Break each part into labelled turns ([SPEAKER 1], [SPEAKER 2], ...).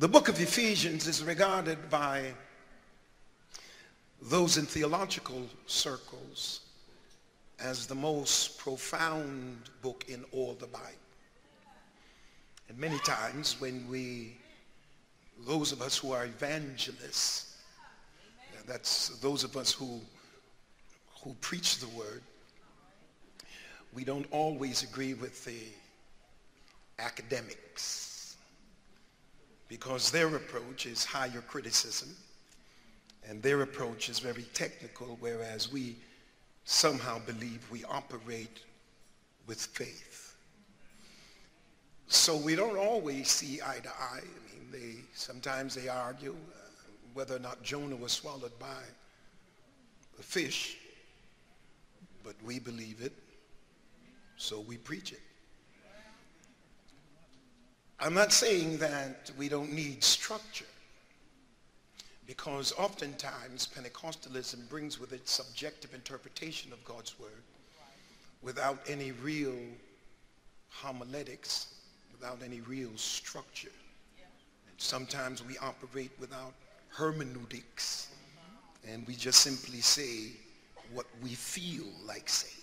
[SPEAKER 1] The book of Ephesians is regarded by those in theological circles as the most profound book in all the Bible. And many times when we, those of us who are evangelists, that's those of us who, who preach the word, we don't always agree with the academics because their approach is higher criticism and their approach is very technical, whereas we somehow believe we operate with faith. So we don't always see eye to eye. I mean, they, sometimes they argue uh, whether or not Jonah was swallowed by a fish, but we believe it, so we preach it. I'm not saying that we don't need structure because oftentimes Pentecostalism brings with it subjective interpretation of God's word without any real homiletics, without any real structure. Sometimes we operate without hermeneutics and we just simply say what we feel like saying.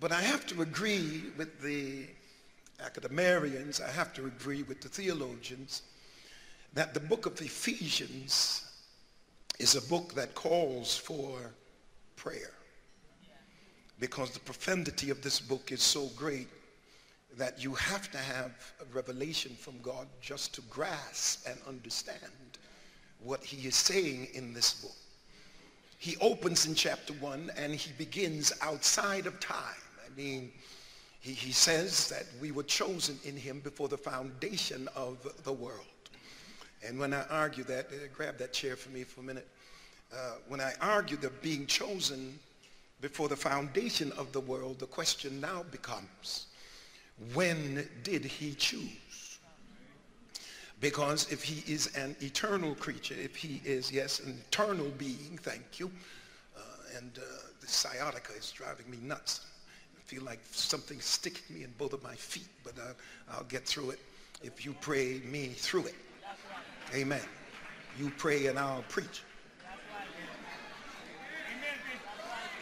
[SPEAKER 1] But I have to agree with the academicians, I have to agree with the theologians that the book of Ephesians is a book that calls for prayer because the profundity of this book is so great that you have to have a revelation from God just to grasp and understand what he is saying in this book. He opens in chapter 1 and he begins outside of time. I mean, he, he says that we were chosen in him before the foundation of the world. And when I argue that, uh, grab that chair for me for a minute. Uh, when I argue that being chosen before the foundation of the world, the question now becomes, when did he choose? Because if he is an eternal creature, if he is, yes, an eternal being, thank you, uh, and uh, the sciatica is driving me nuts feel like something's sticking me in both of my feet, but uh, I'll get through it if you pray me through it. Amen. You pray and I'll preach.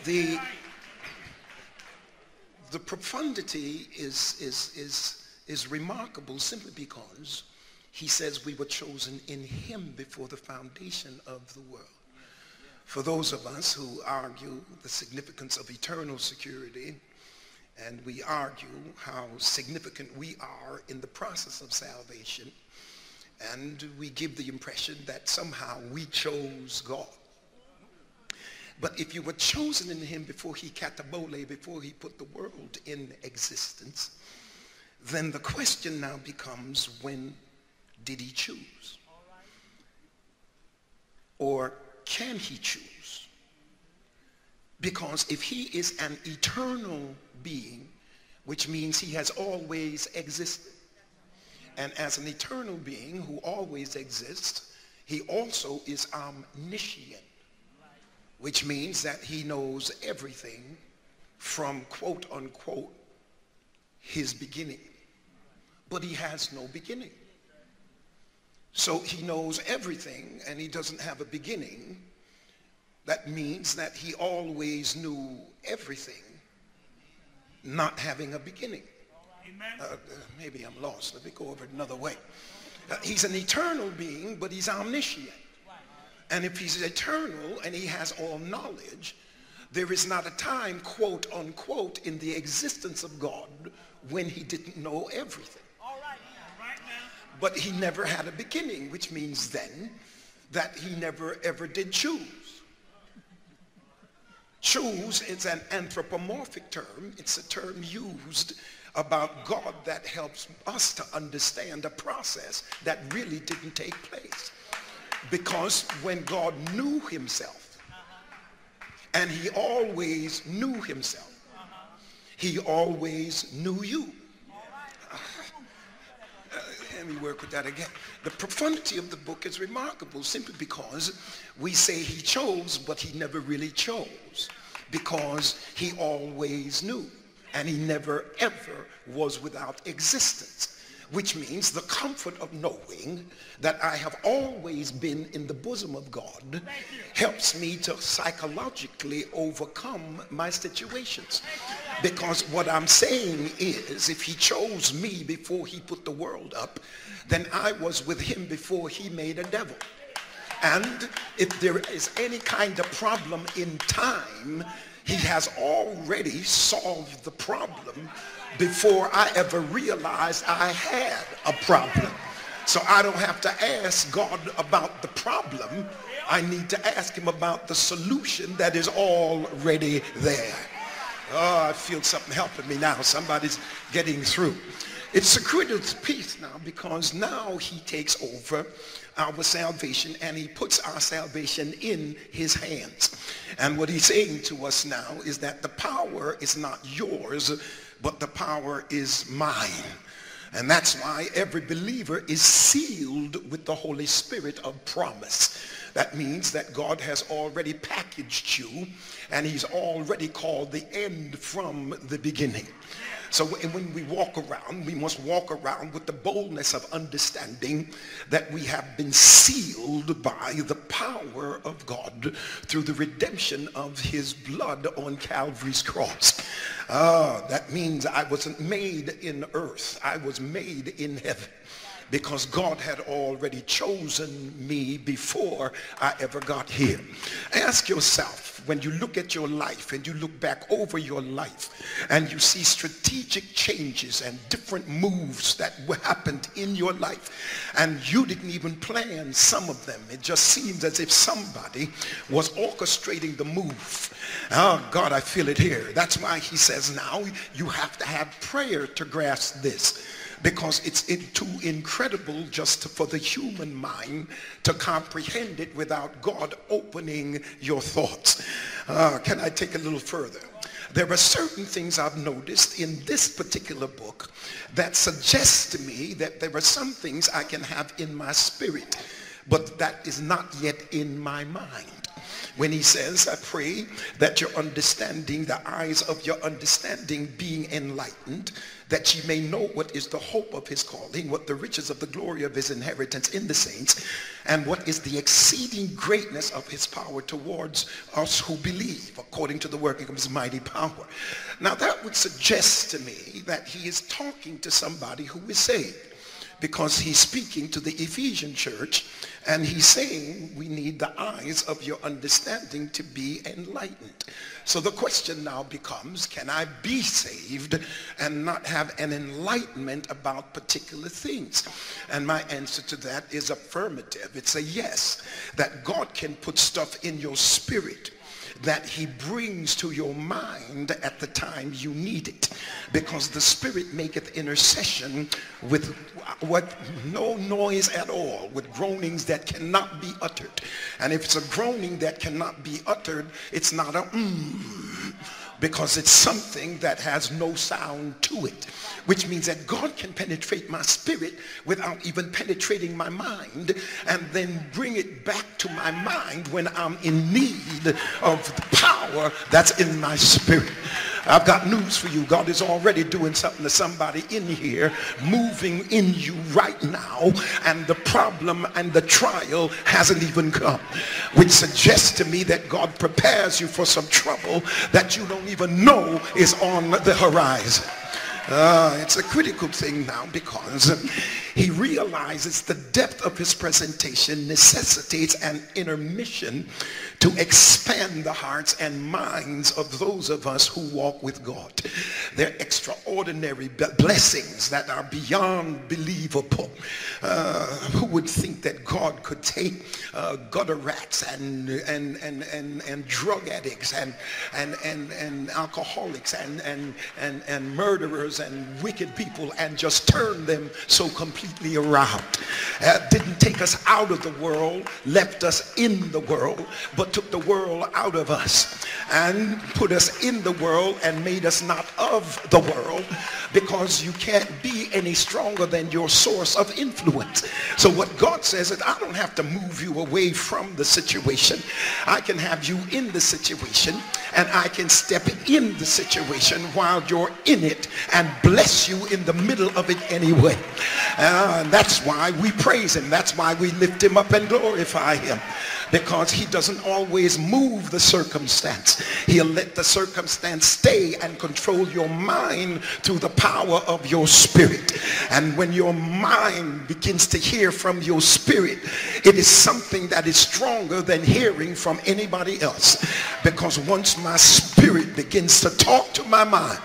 [SPEAKER 1] The, the profundity is, is, is, is remarkable simply because he says we were chosen in him before the foundation of the world. For those of us who argue the significance of eternal security, and we argue how significant we are in the process of salvation. And we give the impression that somehow we chose God. But if you were chosen in him before he katabole, before he put the world in existence, then the question now becomes, when did he choose? Or can he choose? Because if he is an eternal being, which means he has always existed. And as an eternal being who always exists, he also is omniscient, which means that he knows everything from quote unquote his beginning. But he has no beginning. So he knows everything and he doesn't have a beginning. That means that he always knew everything not having a beginning. Uh, uh, maybe I'm lost. Let me go over it another way. Uh, he's an eternal being, but he's omniscient. And if he's eternal and he has all knowledge, there is not a time, quote unquote, in the existence of God when he didn't know everything. But he never had a beginning, which means then that he never ever did choose. Choose is an anthropomorphic term. It's a term used about God that helps us to understand a process that really didn't take place. Because when God knew himself, and he always knew himself, he always knew you. Let me work with that again. The profundity of the book is remarkable simply because we say he chose, but he never really chose because he always knew and he never ever was without existence. Which means the comfort of knowing that I have always been in the bosom of God helps me to psychologically overcome my situations. Because what I'm saying is if he chose me before he put the world up, then I was with him before he made a devil. And if there is any kind of problem in time, he has already solved the problem before I ever realized I had a problem. So I don't have to ask God about the problem. I need to ask him about the solution that is already there. Oh, I feel something helping me now. Somebody's getting through. It's a critical piece now because now he takes over our salvation and he puts our salvation in his hands. And what he's saying to us now is that the power is not yours, but the power is mine. And that's why every believer is sealed with the Holy Spirit of promise. That means that God has already packaged you and he's already called the end from the beginning. So when we walk around, we must walk around with the boldness of understanding that we have been sealed by the power of God through the redemption of his blood on Calvary's cross. Uh, that means I wasn't made in earth. I was made in heaven because God had already chosen me before I ever got here. Ask yourself when you look at your life and you look back over your life and you see strategic changes and different moves that happened in your life and you didn't even plan some of them. It just seems as if somebody was orchestrating the move. Oh God, I feel it here. That's why he says now you have to have prayer to grasp this because it's too incredible just for the human mind to comprehend it without God opening your thoughts. Uh, can I take a little further? There are certain things I've noticed in this particular book that suggest to me that there are some things I can have in my spirit, but that is not yet in my mind when he says, I pray that your understanding, the eyes of your understanding being enlightened, that ye may know what is the hope of his calling, what the riches of the glory of his inheritance in the saints, and what is the exceeding greatness of his power towards us who believe, according to the working of his mighty power. Now that would suggest to me that he is talking to somebody who is saved because he's speaking to the Ephesian church and he's saying we need the eyes of your understanding to be enlightened. So the question now becomes, can I be saved and not have an enlightenment about particular things? And my answer to that is affirmative. It's a yes, that God can put stuff in your spirit that he brings to your mind at the time you need it. Because the spirit maketh intercession with what no noise at all with groanings that cannot be uttered. And if it's a groaning that cannot be uttered it's not a mm because it's something that has no sound to it, which means that God can penetrate my spirit without even penetrating my mind and then bring it back to my mind when I'm in need of the power that's in my spirit. I've got news for you. God is already doing something to somebody in here, moving in you right now, and the problem and the trial hasn't even come, which suggests to me that God prepares you for some trouble that you don't even know is on the horizon. Uh, it's a critical thing now because he realizes the depth of his presentation necessitates an intermission to expand the hearts and minds of those of us who walk with God. They're extraordinary blessings that are beyond believable. Uh, who would think that God could take uh, gutter rats and, and, and, and, and drug addicts and, and, and, and alcoholics and, and, and, and murderers and wicked people and just turn them so completely around. Uh, didn't take us out of the world, left us in the world, but took the world out of us and put us in the world and made us not of the world because you can't be any stronger than your source of influence. So what God says is I don't have to move you away from the situation. I can have you in the situation and I can step in the situation while you're in it and bless you in the middle of it anyway. Uh, and that's why we praise him. That's why we lift him up and glorify him because he doesn't always move the circumstance. He'll let the circumstance stay and control your mind through the power of your spirit. And when your mind begins to hear from your spirit, it is something that is stronger than hearing from anybody else. Because once my spirit begins to talk to my mind,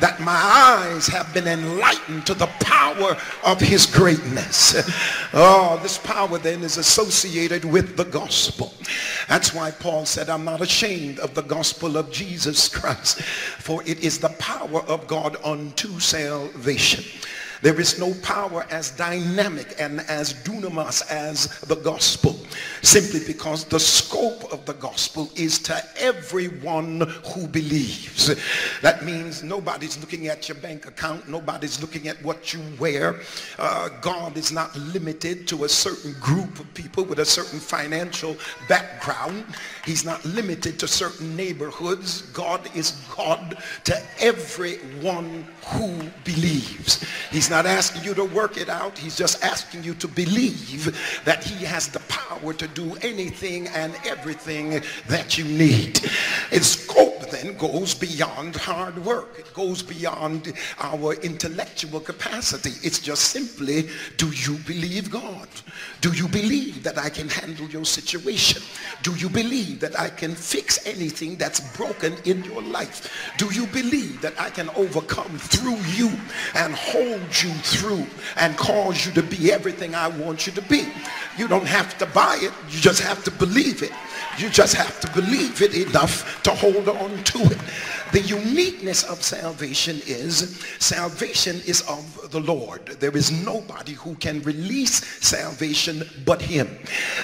[SPEAKER 1] that my eyes have been enlightened to the power of his greatness. Oh, this power then is associated with the gospel gospel. That's why Paul said, I'm not ashamed of the gospel of Jesus Christ, for it is the power of God unto salvation. There is no power as dynamic and as dunamis as the gospel simply because the scope of the gospel is to everyone who believes. That means nobody's looking at your bank account. Nobody's looking at what you wear. Uh, God is not limited to a certain group of people with a certain financial background. He's not limited to certain neighborhoods. God is God to everyone who believes. He's not asking you to work it out. He's just asking you to believe that he has the power to do anything and everything that you need. Its scope then goes beyond hard work. It goes beyond our intellectual capacity. It's just simply, do you believe God? Do you believe that I can handle your situation? Do you believe that I can fix anything that's broken in your life? Do you believe that I can overcome through you and hold you through and cause you to be everything I want you to be? You don't have to buy it. You just have to believe it. You just have to believe it enough to hold on to it. The uniqueness of salvation is salvation is of the Lord. There is nobody who can release salvation but him.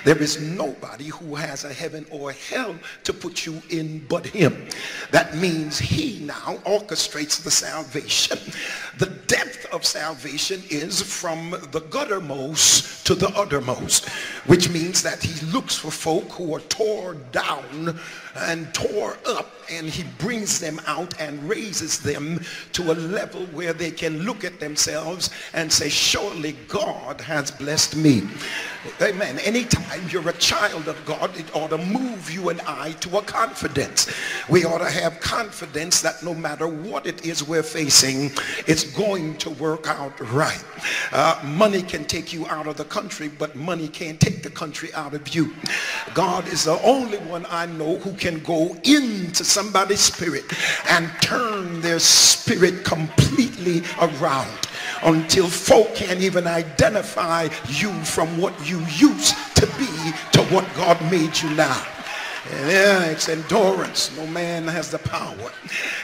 [SPEAKER 1] There is nobody who has a heaven or hell to put you in but him. That means he now orchestrates the salvation. The depth of salvation is from the guttermost to the uttermost, which means that he looks for folk who are tore down and tore up and he brings them out and raises them to a level where they can look at themselves and say, surely God has blessed me. Amen. Anytime you're a child of God, it ought to move you and I to a confidence. We ought to have confidence that no matter what it is we're facing, it's going to work out right. Uh, money can take you out of the country, but money can't take the country out of you. God is the only one I know who can go into somebody's spirit and turn their spirit completely around until folk can't even identify you from what you used to be to what God made you now. Yeah, it's endurance. No man has the power.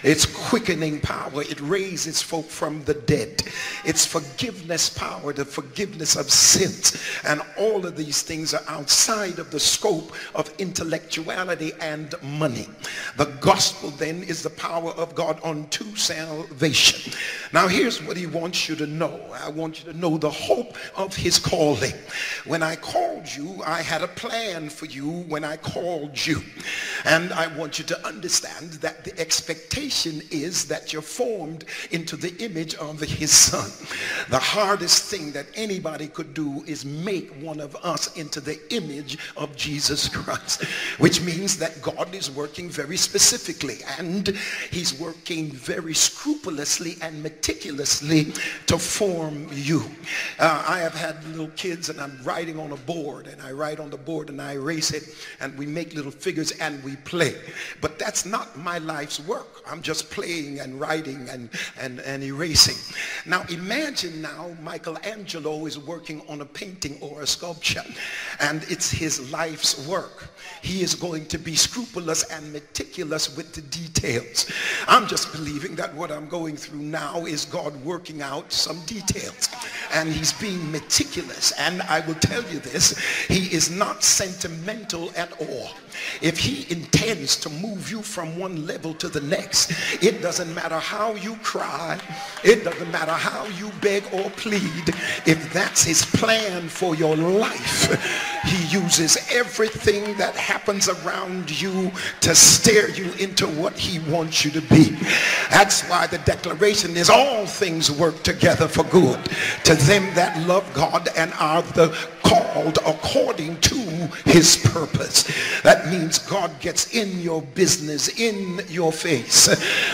[SPEAKER 1] It's quickening power. It raises folk from the dead. It's forgiveness power, the forgiveness of sins. And all of these things are outside of the scope of intellectuality and money. The gospel then is the power of God unto salvation. Now here's what he wants you to know. I want you to know the hope of his calling. When I called you, I had a plan for you when I called you you. And I want you to understand that the expectation is that you're formed into the image of his son. The hardest thing that anybody could do is make one of us into the image of Jesus Christ, which means that God is working very specifically and he's working very scrupulously and meticulously to form you. Uh, I have had little kids and I'm writing on a board and I write on the board and I erase it and we make little figures and we play. But that's not my life's work. I'm just playing and writing and, and, and erasing. Now imagine now Michelangelo is working on a painting or a sculpture and it's his life's work. He is going to be scrupulous and meticulous with the details. I'm just believing that what I'm going through now is God working out some details and he's being meticulous. And I will tell you this, he is not sentimental at all. If he intends to move you from one level to the next. It doesn't matter how you cry. It doesn't matter how you beg or plead. If that's his plan for your life, he uses everything that happens around you to steer you into what he wants you to be. That's why the declaration is all things work together for good to them that love God and are the called according to his purpose. That means God gets in your business, in your face,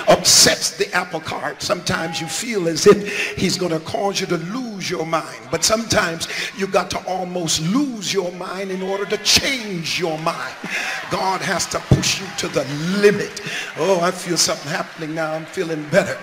[SPEAKER 1] upsets the apple cart. Sometimes you feel as if he's going to cause you to lose your mind. But sometimes you got to almost lose your mind in order to change your mind. God has to push you to the limit. Oh, I feel something happening now. I'm feeling better.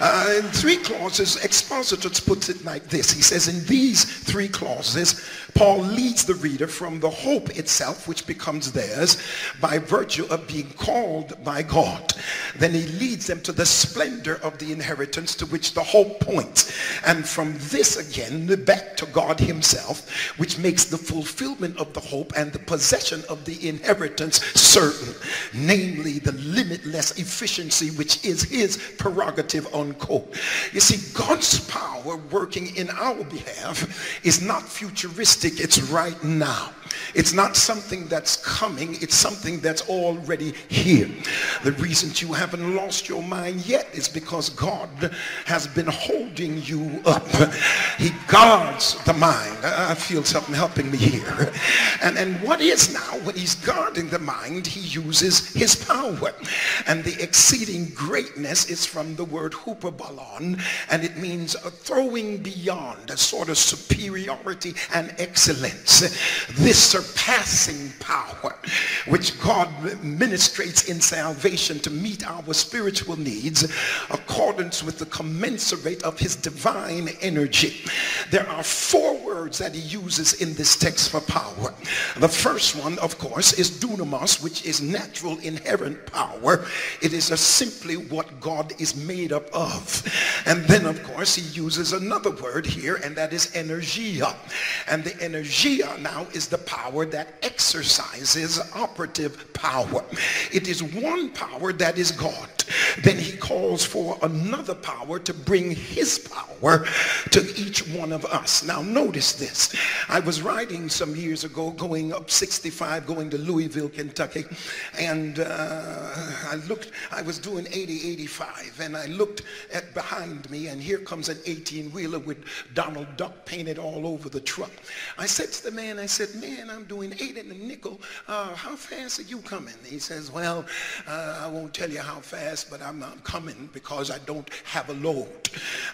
[SPEAKER 1] Uh, in three clauses, Expositors puts it like this. He says, in these three clauses, Paul leads the reader from the hope itself, which becomes theirs, by virtue of being called by God. Then he leads them to the splendor of the inheritance to which the hope points. And from this again, back to God himself, which makes the fulfillment of the hope and the possession of the inheritance certain, namely the limitless efficiency which is his prerogative, unquote. You see, God's power working in our behalf is not futuristic, it's right now. It's not something that's coming. It's something that's already here. The reason you haven't lost your mind yet is because God has been holding you up. He guards the mind. I feel something helping me here. And, and what is now, when he's guarding the mind, he uses his power. And the exceeding greatness is from the word huperbalon, and it means a throwing beyond, a sort of superiority and excellence. This surpassing power which God ministrates in salvation to meet our spiritual needs accordance with the commensurate of his divine energy. There are four words that he uses in this text for power. The first one, of course, is dunamis, which is natural inherent power. It is simply what God is made up of. And then, of course, he uses another word here, and that is energia. And the energia now is the power that exercises operative power. It is one power that is God. Then he calls for another power to bring his power to each one of us. Now notice this. I was riding some years ago going up 65 going to Louisville, Kentucky and uh, I looked, I was doing 80, 85 and I looked at behind me and here comes an 18 wheeler with Donald Duck painted all over the truck. I said to the man, I said, man, I'm doing eight and a nickel. Uh, how fast are you coming? He says, well, uh, I won't tell you how fast, but I'm, I'm coming because I don't have a load.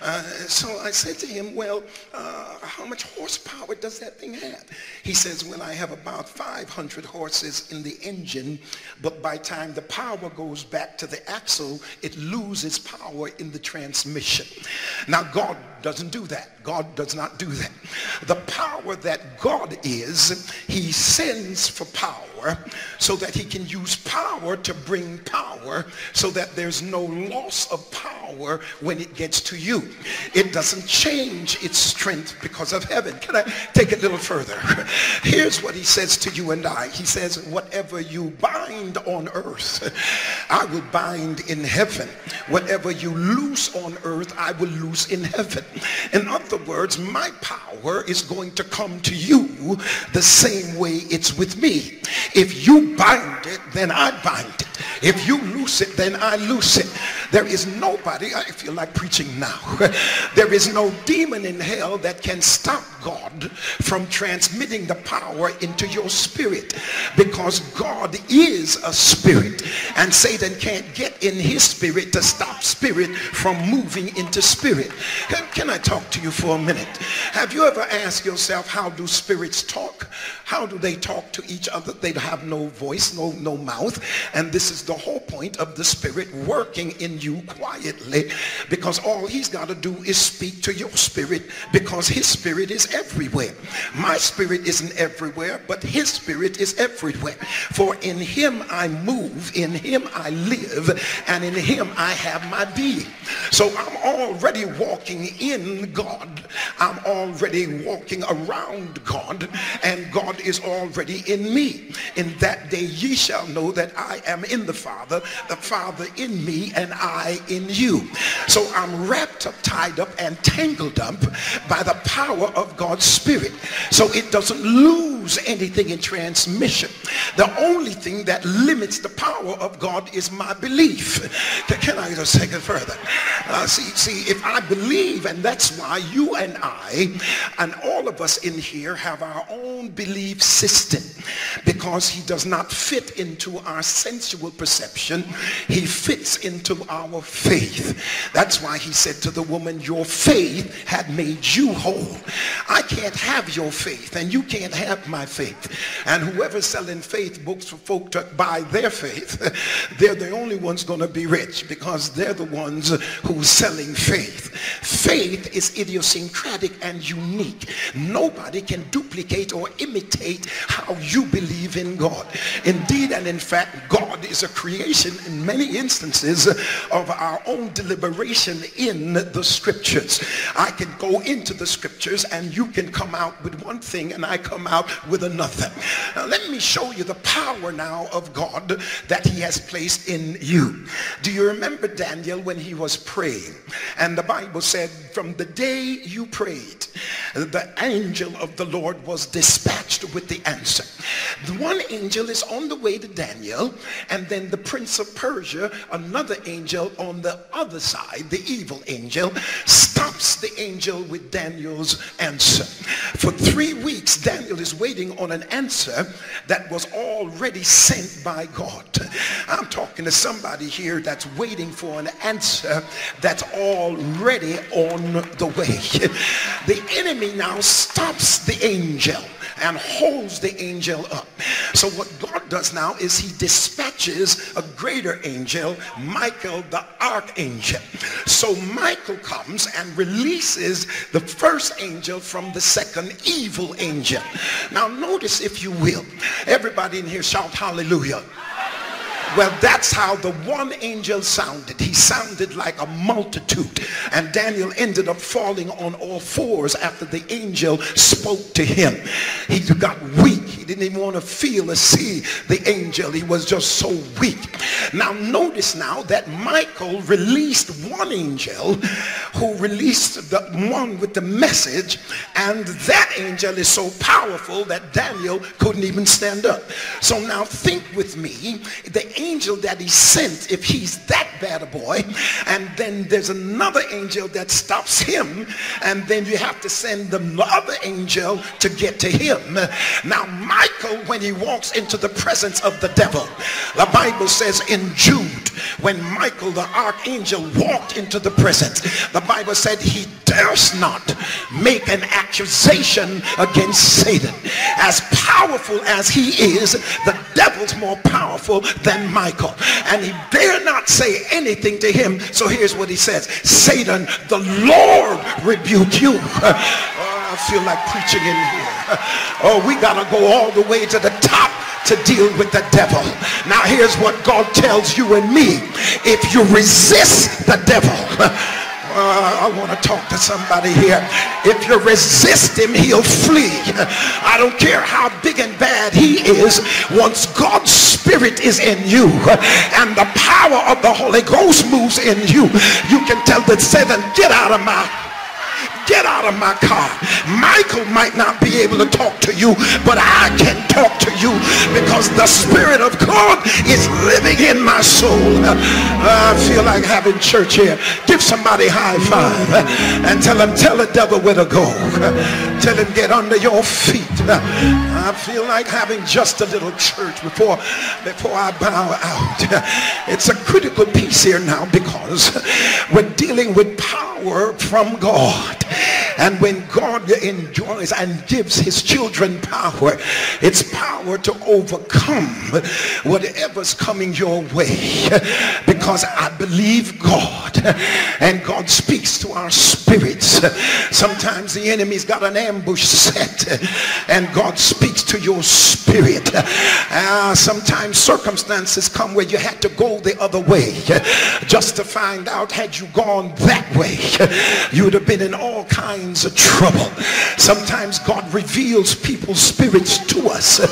[SPEAKER 1] Uh, so I said to him, well, uh, how much horsepower does that thing have? He says, well, I have about 500 horses in the engine, but by time the power goes back to the axle, it loses power in the transmission. Now, God doesn't do that. God does not do that. The power that God is, he sends for power so that he can use power to bring power so that there's no loss of power when it gets to you. It doesn't change its strength because of heaven. Can I take it a little further? Here's what he says to you and I. He says, whatever you bind on earth, I will bind in heaven. Whatever you loose on earth, I will loose in heaven. In other words, my power is going to come to you the same way it's with me. If you bind it, then I bind it. If you loose it, then I loose it. There is nobody, I feel like preaching now. There is no demon in hell that can stop God from transmitting the power into your spirit because God is a spirit and Satan can't get in his spirit to stop spirit from moving into spirit. Can, I talk to you for a minute? Have you ever asked yourself how do spirits talk? How do they talk to each other? They have no voice, no, no mouth. And this is the whole point of the spirit working in you quietly because all he's got to do is speak to your spirit because his spirit is everywhere. My spirit isn't everywhere, but his spirit is everywhere. For in him I move, in him I live, and in him I have my being. So I'm already walking in God. I'm already walking around God, and God is already in me. In that day ye shall know that I am in the Father, the Father in me, and I in you. So I'm wrapped up, tied up, and tangled up by the power of God's Spirit. So it doesn't lose anything in transmission. The only thing that limits the power of God is my belief. Can I just take it further? Uh, see, see, if I believe, and that's why you and I and all of us in here have our own belief system because he does not fit into our sensual. He fits into our faith. That's why he said to the woman, your faith had made you whole. I can't have your faith and you can't have my faith. And whoever's selling faith books for folk to buy their faith, they're the only ones going to be rich because they're the ones who's selling faith. Faith is idiosyncratic and unique. Nobody can duplicate or imitate how you believe in God. Indeed and in fact, God is a creation in many instances of our own deliberation in the scriptures. I can go into the scriptures and you can come out with one thing and I come out with another. Now let me show you the power now of God that he has placed in you. Do you remember Daniel when he was praying? And the Bible said from the day you prayed, the angel of the Lord was dispatched with the answer. The one angel is on the way to Daniel and then the prince of Persia, another angel on the other side, the evil angel, stops the angel with Daniel's answer. For three weeks, Daniel is waiting on an answer that was already sent by God. I'm talking to somebody here that's waiting for an answer that's already on the way. The enemy now stops the angel and holds the angel up. So what God does now is he dispatches a greater angel, Michael the archangel. So Michael comes and releases the first angel from the second evil angel. Now notice if you will, everybody in here shout hallelujah. Well, that's how the one angel sounded. He sounded like a multitude. And Daniel ended up falling on all fours after the angel spoke to him. He got weak. Didn't even want to feel or see the angel. He was just so weak. Now notice now that Michael released one angel who released the one with the message and that angel is so powerful that Daniel couldn't even stand up. So now think with me. The angel that he sent, if he's that bad a boy, and then there's another angel that stops him, and then you have to send the other angel to get to him. Now, Michael, when he walks into the presence of the devil, the Bible says in Jude, when Michael the archangel walked into the presence, the Bible said he dares not make an accusation against Satan. As powerful as he is, the devil's more powerful than Michael. And he dare not say anything to him. So here's what he says. Satan, the Lord rebuke you. Oh, I feel like preaching in here. Oh, we got to go all the way to the top to deal with the devil. Now here's what God tells you and me. If you resist the devil, uh, I want to talk to somebody here. If you resist him, he'll flee. I don't care how big and bad he is. Once God's spirit is in you and the power of the Holy Ghost moves in you, you can tell the Satan, get out of my Get out of my car. Michael might not be able to talk to you, but I can talk to you because the Spirit of God is living in my soul. Uh, I feel like having church here. Give somebody high five uh, and tell them, tell the devil where to go. Uh, tell him get under your feet. I feel like having just a little church before, before I bow out. It's a critical piece here now because we're dealing with power from God. And when God enjoys and gives his children power, it's power to overcome whatever's coming your way. Because I believe God and God speaks to our spirits. Sometimes the enemy's got an ambush set and God speaks to your spirit. Uh, sometimes circumstances come where you had to go the other way just to find out had you gone that way you would have been in all kinds of trouble. Sometimes God reveals people's spirits to us uh,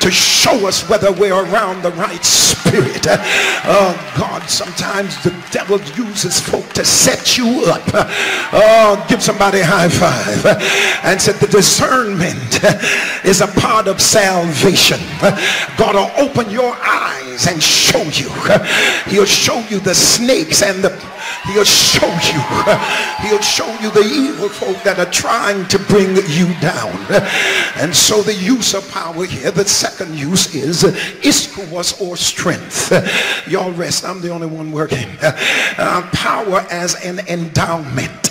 [SPEAKER 1] to show us whether we're around the right spirit. Uh, oh God, sometimes the devil uses folk to set you up. Uh, oh, give somebody a high five and said the discernment is a part of salvation. God will open your eyes and show you. He'll show you the snakes and the He'll show you. He'll show you the evil folk that are trying to bring you down. And so the use of power here, the second use is ischus or strength. Y'all rest. I'm the only one working. Uh, power as an endowment.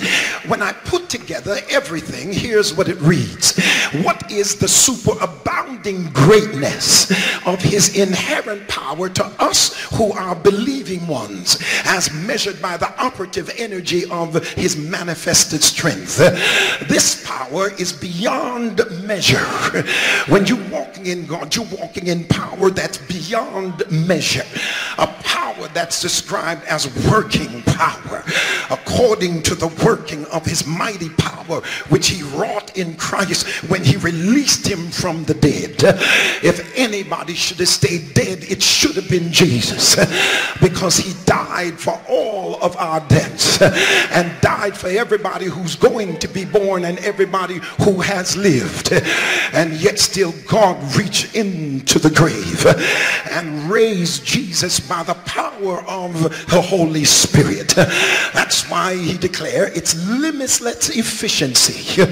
[SPEAKER 1] When I put together everything, here's what it reads. What is the superabounding greatness of his inherent power to us who are believing ones as measured by the operative energy of his manifested strength. This power is beyond measure. When you're walking in God, you're walking in power that's beyond measure. A power that's described as working power according to the working of his mighty power which he wrought in Christ when he released him from the dead. If anybody should have stayed dead, it should have been Jesus because he died for all of our debts and died for everybody who's going to be born and everybody who has lived. And yet still God reached into the grave and raised Jesus by the power of the Holy Spirit. That's why he declared it's limitless efficiency.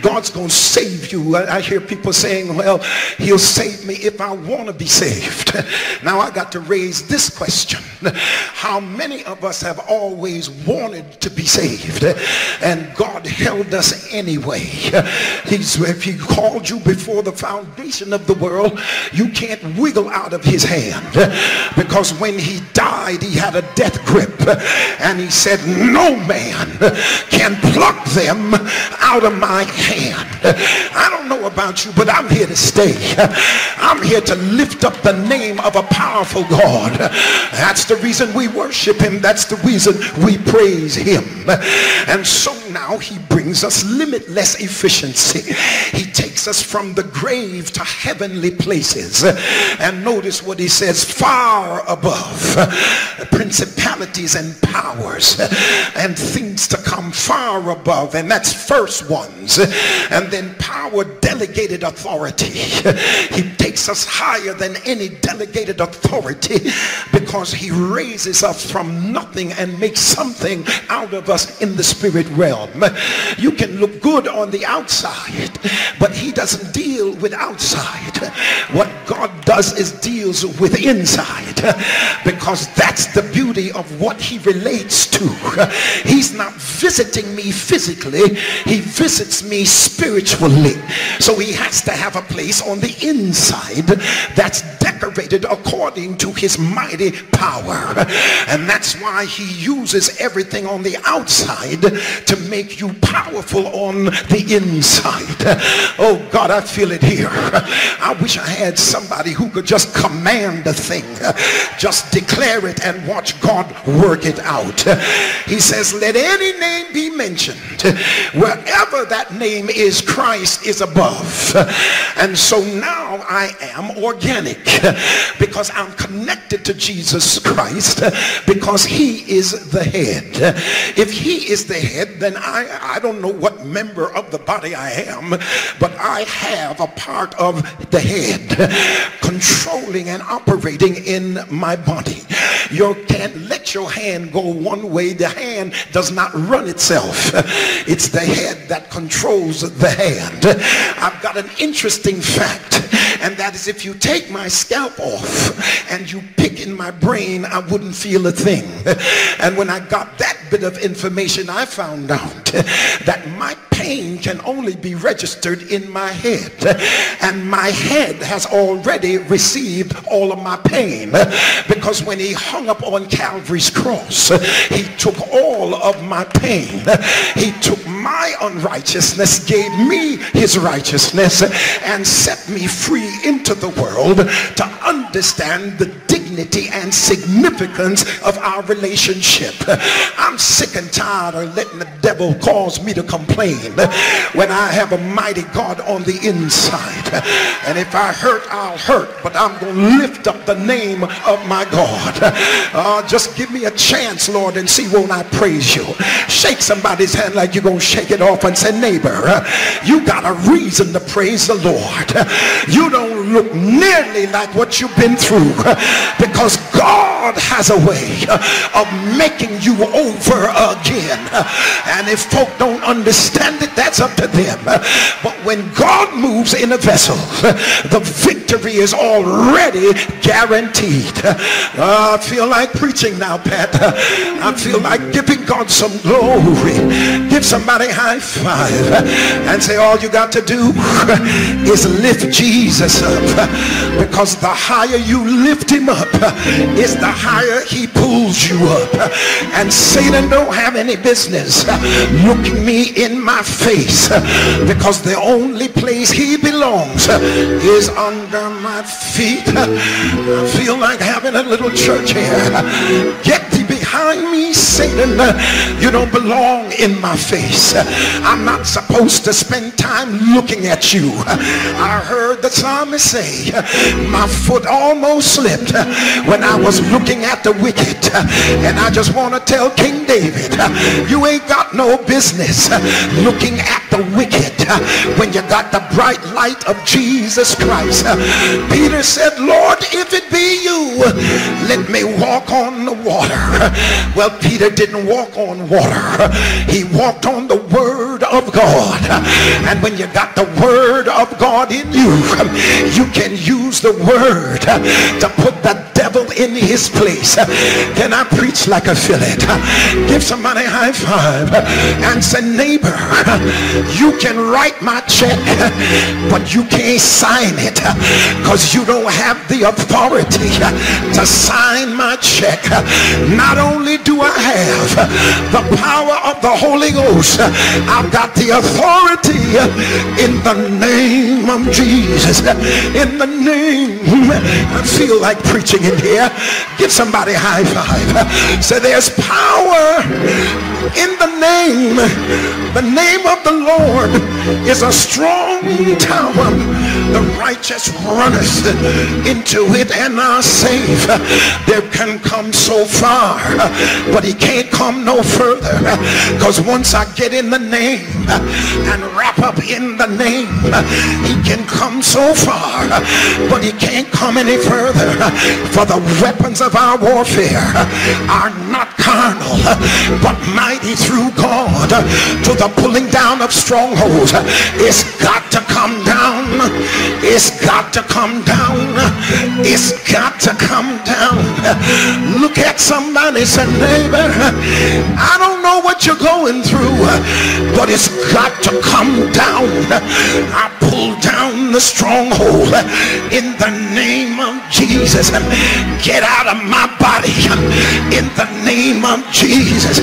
[SPEAKER 1] God's going to save you. I hear people saying, well, he'll save me if I want to be saved. Now I got to raise this question. How many of us have always wanted to be saved and God held us anyway? He's, if he called you before the foundation of the world, you can't wiggle out of his hand because when he died, he had a death grip and he said, no man can pluck them out of my hand. I don't know about you, but I'm here to stay. I'm here to lift up the name of a powerful God. That's the reason we worship him. That's the reason we praise him. And so now he brings us limitless efficiency. He takes us from the grave to heavenly places. And notice what he says, far above principalities and powers and things to come far above. And that's first ones. And then power delegated authority. He takes us higher than any delegated authority because he raises us from nothing and makes something out of us in the spirit realm. You can look good on the outside, but he doesn't deal with outside. What God does is deals with inside because that's the beauty of what he relates to. He's not visiting me physically. He visits me spiritually. So he has to have a place on the inside that's decorated according to his mighty power. And that's why he uses everything on the outside to make you powerful on the inside. Oh God, I feel it here. I wish I had somebody who could just command a thing, just declare it and watch God work it out. He says, let any name be mentioned. Wherever that name is, Christ is above. And so now I am organic. because I'm connected to Jesus Christ because he is the head. If he is the head, then I, I don't know what member of the body I am, but I have a part of the head controlling and operating in my body. You can't let your hand go one way. The hand does not run itself. It's the head that controls the hand. I've got an interesting fact, and that is if you take my scalp off and you pick in my brain, I wouldn't feel a thing. And when I got that bit of information, I found out that my pain can only be registered in my head. And my head has already received all of my pain because when he hung up on Calvary's cross, he took all of my pain. He took my unrighteousness, gave me his righteousness, and set me free into the world to understand the dignity and significance of our relationship. I'm sick and tired of letting the devil cause me to complain when I have a mighty God on the inside. And if I hurt, I'll hurt, but I'm going to lift up the name of my God. Uh, just give me a chance, Lord, and see won't I praise you. Shake somebody's hand like you're going to shake it off and say, neighbor, you got a reason to praise the Lord. You don't look nearly like what you've been through because God has a way of making you over again. And if folk don't understand it, that's up to them. But when God moves in a vessel, the victory is already guaranteed. Uh, I feel like preaching now, Pat. I feel like giving God some glory. Give somebody a high five and say all you got to do is lift Jesus up because the higher you lift him up is the higher he pulls you up. And Satan don't have any business looking me in my face. Because the only place he belongs is under my feet. I feel like having a little church here. Get thee behind me Satan. You don't belong in my face. I'm not supposed to spend time looking at you. I heard the psalmist say my foot almost slipped when I was looking at the wicked and I just want to tell King David you ain't got no business looking at the wicked when you got the bright light of Jesus Christ. Peter said Lord if it be you let me walk on the water well Peter didn't walk on water. He walked on the word of God. And when you got the word of God in you you can use the word to put the devil in his place. Can I preach like a fillet? Give somebody a high five and say neighbor you can write my check but you can't sign it because you don't have the authority to sign my check. Not only do I have the power of the Holy Ghost I've got the authority in the name of Jesus. In the name I feel like preaching in here. Give somebody a high five. Say there's power in the name. The name of the Lord is a strong tower the righteous runneth into it and are safe. There can come so far but he can't come no further. Because once I get in the name and wrap up in the name he can come so far but he can't come any further. For the weapons of our warfare are not carnal but mighty through God. To the pulling down of strongholds it's got to come down it's got to come down. It's got to come down. Look at somebody say neighbor I don't know what you're going through but it's got to come down. I pull down the stronghold in the name of Jesus. Get out of my body in the name of Jesus.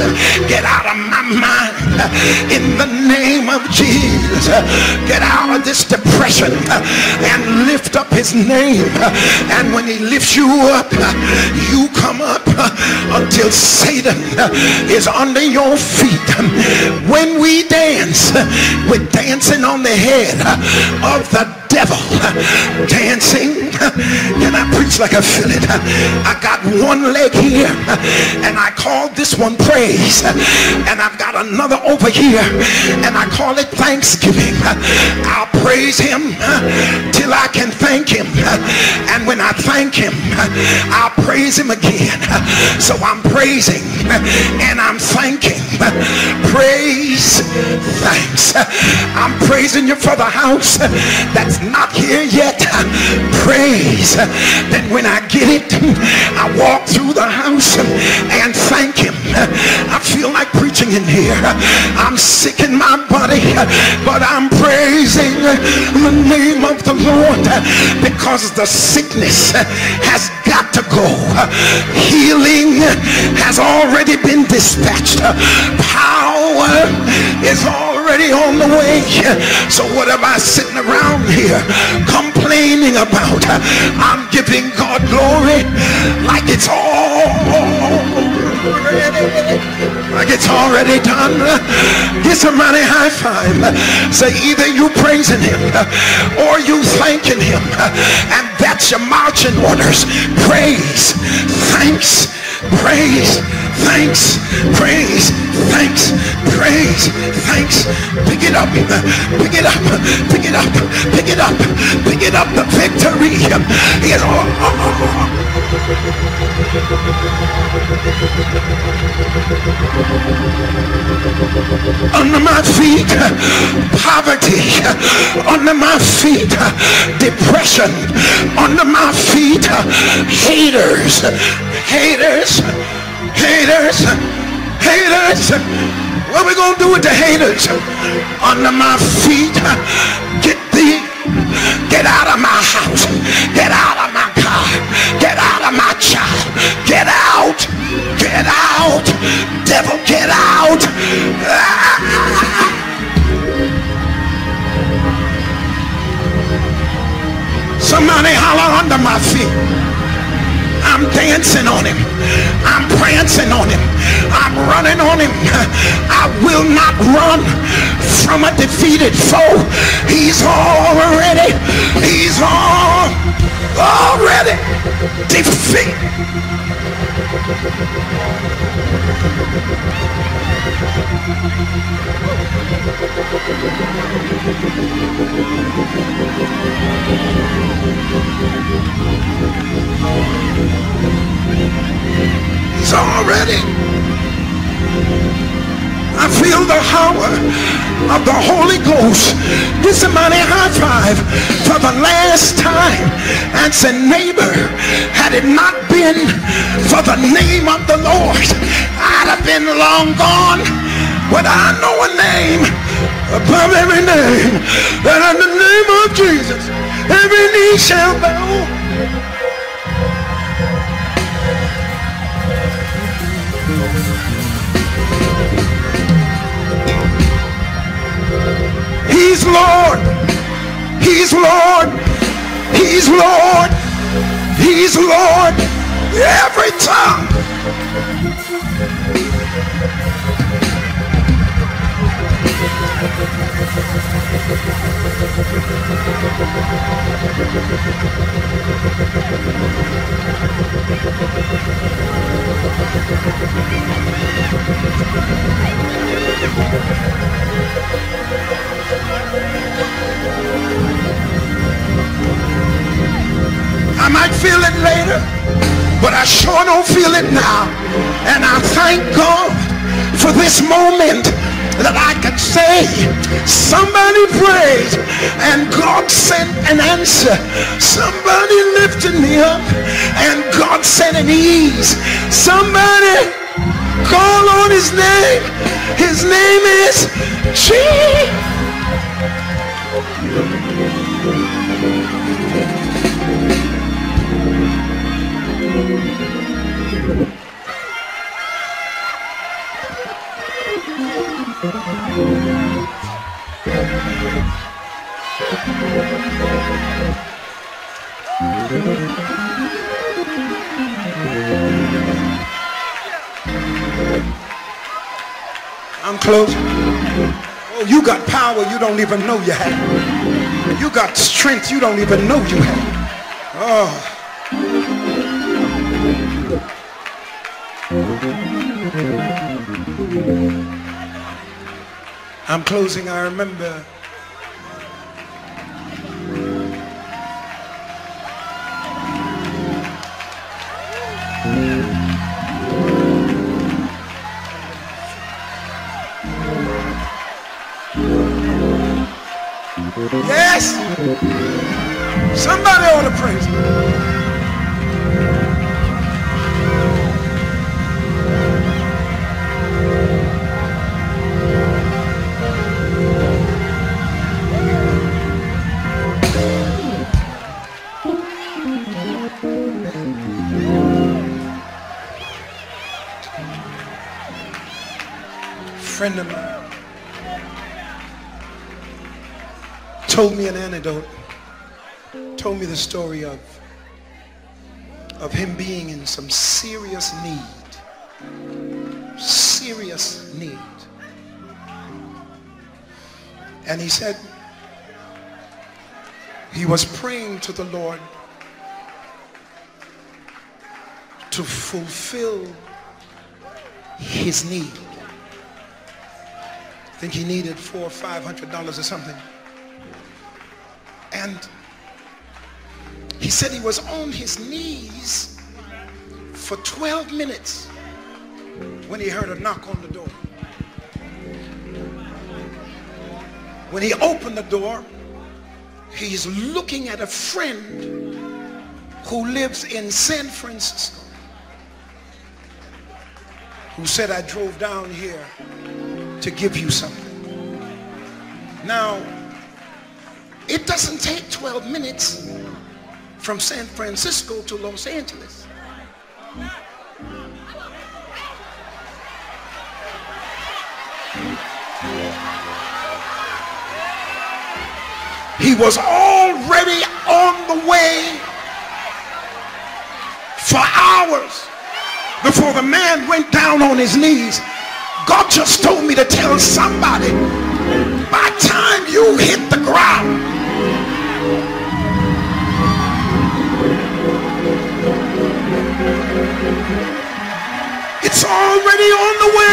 [SPEAKER 1] Get out of my mind in the name of Jesus. Get out of this depression and lift up his name. And when he lifts you up you come up until Satan is under your feet. When we dance we're dancing on the head of the dancing. Can I preach like I feel it? I got one leg here and I call this one praise. And I've got another over here and I call it thanksgiving. I'll praise him till I can thank him. And when I thank him, I'll praise him again. So I'm praising and I'm thanking. Praise, thanks. I'm praising you for the house that's not here yet. Praise. That when I get it, I walk through the house and thank him. I feel like preaching in here. I'm sick in my body, but I'm praising the name of the Lord because the sickness has got to go. Healing has already been dispatched. Power is already on the way. So what am I sitting around here complaining about? I'm giving God glory like it's all like it's already done. Get somebody high five. Say either you praising him or you thanking him. And that's your marching orders. Praise, thanks, praise, thanks, praise, thanks, praise, thanks. Pick it up, pick it up, pick it up, pick it up, pick it up. The victory is. Under my feet, poverty. Under my feet, depression. Under my feet, haters. Haters. Haters. Haters. What we gonna do with the haters? Under my feet, get thee, get out of my house, get out of my car, get out of my child, get out, get out, devil, get out. Somebody holler under my feet. I'm dancing on him. I'm prancing on him. I'm running on him. I will not run from a defeated foe. He's already, he's all, already defeated. He's already. I feel the power of the Holy Ghost. Give somebody a high five for the last time and say, neighbor, had it not been for the name of the Lord, I'd have been long gone. But I know a name above every name, that in the name of Jesus, every knee shall bow. Lord. He's Lord. He's Lord. He's Lord. Every tongue. Later, but I sure don't feel it now. And I thank God for this moment that I could say, somebody prayed and God sent an answer. Somebody lifted me up and God sent an ease. Somebody call on his name. His name is Jesus. Close. Oh, you got power you don't even know you have. You got strength you don't even know you have. Oh. I'm closing. I remember Yes. Somebody ought to praise him. friend of mine told me an anecdote, told me the story of, of him being in some serious need. Serious need. And he said he was praying to the Lord to fulfill his need. I think he needed four or five hundred dollars or something. And he said he was on his knees for 12 minutes when he heard a knock on the door. When he opened the door, he's looking at a friend who lives in San Francisco who said, I drove down here to give you something. Now, doesn't take 12 minutes from San Francisco to Los Angeles. He was already on the way for hours before the man went down on his knees. God just told me to tell somebody, by time you hit the ground, It's already on the way.